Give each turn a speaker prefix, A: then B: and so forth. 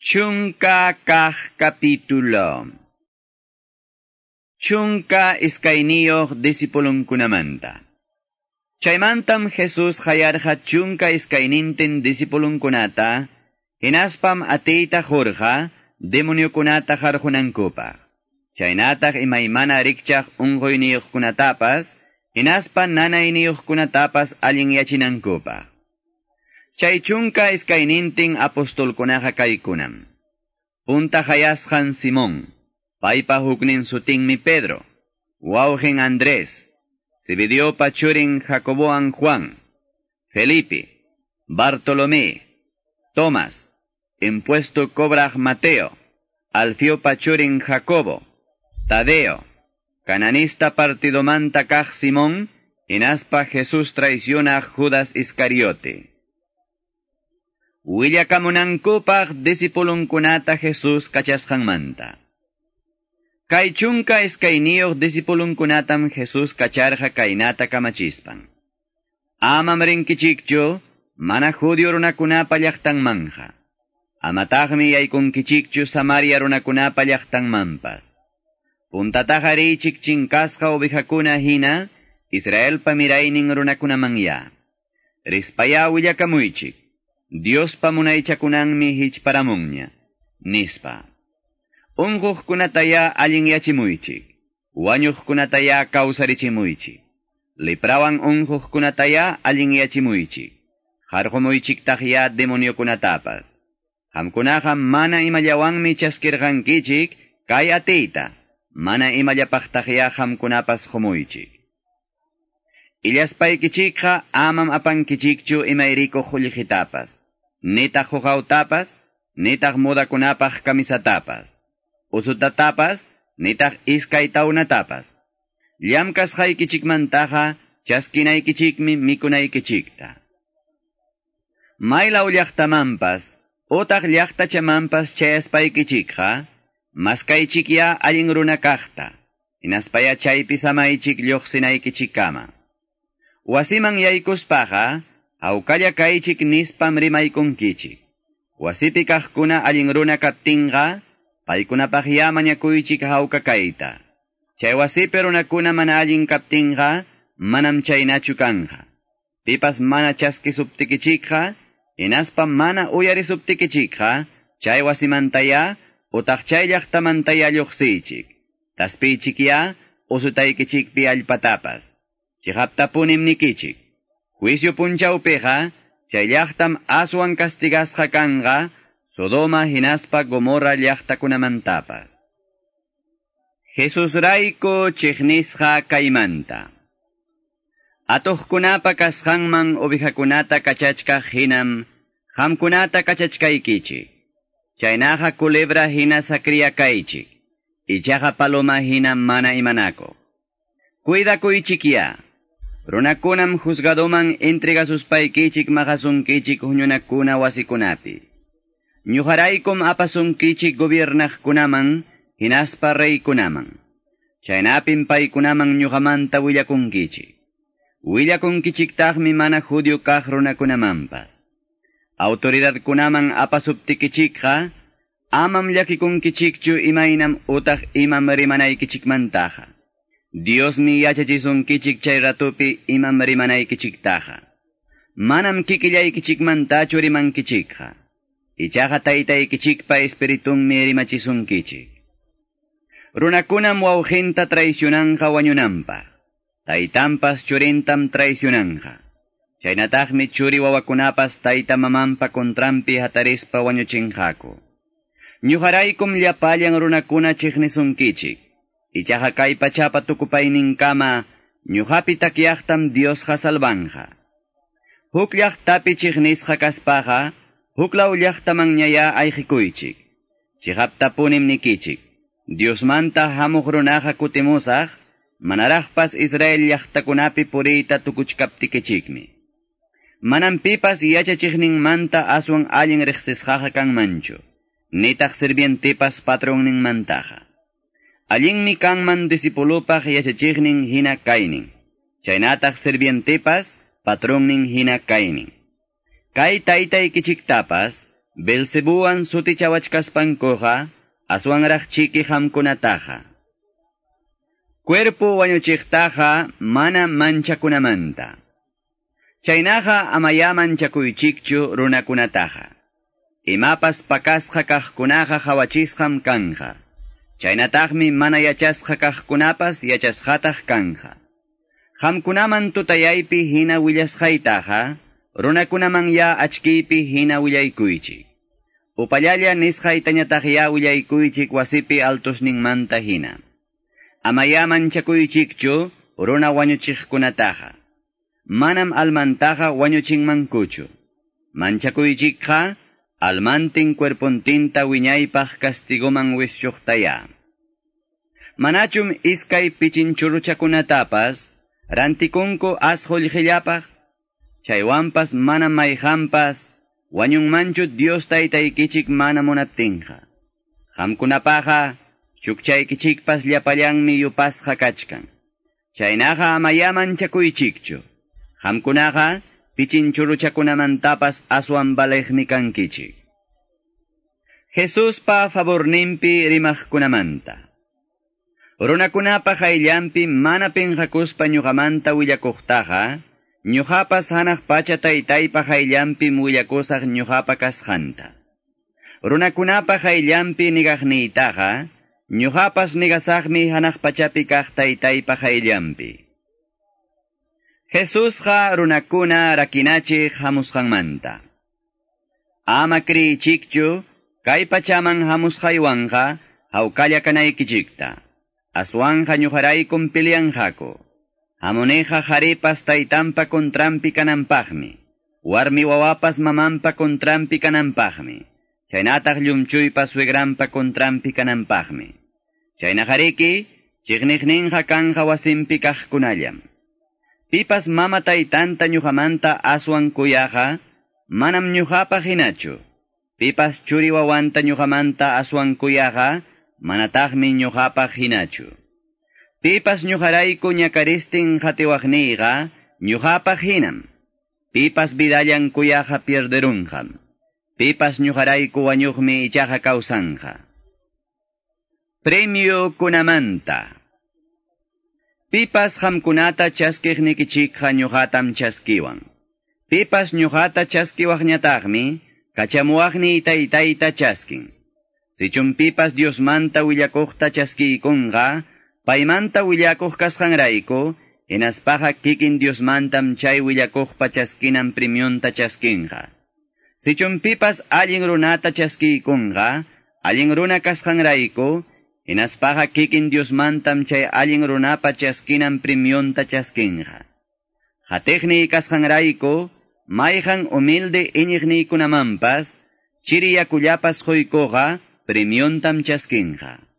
A: Chunka kah kapitulo. Chunka iskainiyok disipulong kunamanta. Chaymantam Jesus hayarja chunka iskainintin disipulong kunata, hinaspam atita jorja, demonyo kunata harjunankupa. Chaynataq imaymana rikchaq unqoyniyuq kunatapas, hinaspan nanayniyuq kunatapas allin yachinankupa. Chay chunka iskaynintin apostolkunaqa kaykunam. Punta hayasqan Simón, paypa huknin sutinmi Pedro, wawqin Andrés, Zebediopa churin Jacoboan Juan, Felipe, Bartolomé, Tomás, impuesto cobraj Mateo, Alfiopa churin Jacobo, Tadeo, cananista partidomanta kaj Simón, inaspa Jesús traiciona Judas Iscariote. Willakamunankupaq disipulunkunata Jesus kachasqanmanta. Kay chunka iskayniyuq disipulunkunatam Jesus kacharqa kaynata kamachispan. Amam rinkichikchu, mana judyo runakunapa llaqtanmanja. Amataqmi yaykunkichikchu Samaria runakunapa llaqtanmanpas. Puntataqa richik chinkasqa ovejakuna hina, Israel pamiraynin runakunamanya. Rispaya willakamuychik. Dios pamunaychakunanmi hichparamunña, nispa. Unquqkunataya allin yachimuychik, wañuqkunataya kawsarichimuychik. Liprawan unquqkunataya allin yachimuychik, harqumuychiktaqya demoniokunatapas. Hamkunaqa mana imallawanmi chaskirqankichik, kay atiyta, mana imallapaqtaqya hamkunapas humuychik. Illaspaykichikqa amam apankichikchu imayriko hullihitapas. Nitaq huqawtapas, nitaq mudakunapaq kamisatapas, usutatapas, nitaq iskaytawnatapas. Llamkasqaykichikmantaqa chaskinaykichikmi mikunaykichikta. Maylaw llaqtamanpas, utaq llaqtachamanpas chayaspaykichikqa, maskaychikya allin runa kaqta, inaspaya chaypi samaychik lluqsinaykichikkama. Wasiman yaykuspaqa, Hawkalla kaychik nispam rimaykunkichik. Wasipi kaqkuna allin runa kaptinqa, paykunapaq ya mañakuychik hawka kayta. Chay wasipi runakuna mana allin kaptinqa, manam chaynachu kanja. Pipas mana chaski chaskisuptikichikqa, inaspa mana uyari uyarisuptikichikqa, chay wasimantaya, utaq chay llaqtamantaya lluqsichik. Taspichik ya, usutaykichikpi allpatapas. Chihaptapunim nikichik. Juicio punchawpiqa, chay llaqtam aswan castigasqa kanqa, Sodoma hinaspa Gomorra llaqtakunamantapas. Jesus rayko chiqnisqa kaymanta. Atuqkunapa kasqanman ovejakunata kachachkaq hinam, hamkunata kachachkaykichik. Chaynaqa culebra hina sakriya kaychik. Ichaqa paloma hinam mana imanako. Cuidakuychikya. Runakunam juzgadoman entregasuspaykichik mahasunkichik huñunakuna wasikunapi. Ñuharaykum apasunkichik gobiernaqkunaman, hinaspa reykunaman. Chaynapin paykunaman ñuhamanta willakunkichik. Willakunkichiktaqmi mana judyo kaq runakunamanpas. Autoridadkunaman apasuptikichikqa, amam llakikunkichikchu imaynam utaq imam rimanaykichikmantaqa. Dios mi yachachisun kichik chay ratupi imam rimanay kichiktaja. Manam kikillay kichikmantachu riman kichikja. Ichaja taytay kichikpa espiritun mi rimachisun kichik. Runakunam wawjinta traicionanja wañunampa. Taytampas churintam traicionanja. Chaynataqmi churi wawakunapas tayta mamanpa kontrampi hatarispa wañuchinjaku. Ñuharaykum llapallan runakuna chiqnisun Ichaja kay pachapa tukupayninkama ñuhapi takyaqtam Diosqa salvanja. Huk llaqtapi chiqnisqa kaspaqa, huklaw llaqtamanñaya ayqikuychik. Chihaptapunim nikichik. Diosmanta hamuq runaqa kutimusaq, manaraqpas Israel llaqtakunapi puriyta tukuchkaptikichikmi. Manam pipas yachachiqninmanta aswan allin riqsisqaqa kanmanchu, nitaq sirvientipas patronninmantaqa. Allinmi kanman disipulupaq yachachiqnin hina kaynin. Chaynataq sirvientepas patronnin hina kaynin. Kay taytaykichiktapas Belzebuan suti chawachkaspankoja, aswanraj chiki hamkunataja. Cuerpo wañuchiktaja mana manchakunamanta. Chaynaja amaya manchakuychikchu runakunataja. Imapas pakasqa kaqkunaqa hawachisqam kanja. Chaynataqmi mana yachasqa kaqkunapas yachasqataq kanja. Hamkunaman tutayaypi hina willasqaytaja, runakunaman ya achkiypi hina willaykuychik. Upallalla nisqaytañataq ya willaykuychik wasipi altusninmanta hina. Amaya manchakuychikchu runa wañuchiqkunataqa. Manam almantaqa wañuchinmankuchu. Manchakuychikqa almantin cuerpontinta wiñaypaq castigoman wischuqtaya. Manachum iskay pichinchuruchakunatapas rantikunku asqullqillapaq, chaywanpas mana mayhampas, wañunmanchu Dios taytaykichik mana munaptinqa. Hamkunapaqa, chukchaykichikpas llapallanmi yupasqa kachkan. Chaynaqa amayaman chakuychikchu. Hamkunaqa, pichinchuruchakunamantapas aswambalehmi kankichik. Jesuspa favornimpi rimaqkunamanta. Runakunapa hayllampi mana pinqakuspa ñuqamanta willakuqtaqa, ñuqapas hanaq pacha taytaypa hayllampi willakusaq ñuqapa kasqanta. Runakunapa hayllampi nigaqniytaqa, ñuqapas nigasaqmi hanaq pachapi kaq taytaypa hayllampi. Jesusqa runakuna rakinachiq hamusqanmanta. Ama kriyichikchu, kay pachaman hamusqaywanqa, hawkalla kanaykichikta. Aswanja ñujaraykum pilianjako. Hamoneja jaripas taytampa kontrampi kanampaqmi. Warmi wawapas mamanpa kontrampi kanampaqmi. Chaynataq llumchuypa suegrampa kontrampi kanampaqmi. Chaynajariki, chiqniqninja kanja wasimpi kaqkunallam. Pipas mama taytanta ñuqamanta aswan kuyaqa, manam ñuqapa hinachu. Pipas churi wawanta ñuqamanta aswan kuyaqa, manataqmi hinachu. Pipas ñuqarayku ñakaristin hatiwaqniyqa, ñuqapaq hinam. Pipas vidallan kuyaqa pierderunqam. Pipas ñuqarayku wañuqmi ichaqa kawsanja. Premio kunamanta. Pipas hamkunata chaskiqnikichikqa ñuqatam chaskiwan. Pipas ñuqata chaskiwaqñataqmi, kachamuwaqni taytayta chaskin. Sichunpipas Diosmanta willakuqta chaskiykunqa, paymanta willakuq kasqanrayku, hinaspaqa kikin Diosmantam chay willakuqpa chaskinan premionta chaskinqa. Sichunpipas allin runata chaskiykunqa, allin runa kasqanrayku, hinaspaqa kikin Diosmantam chay allin runapa chaskinan premionta chaskinqa. Hatiqni kasqanrayku, mayhan humilde iñiqniykunamanpas, chiriyakullapas quykuqa, premiontam chaskinqa.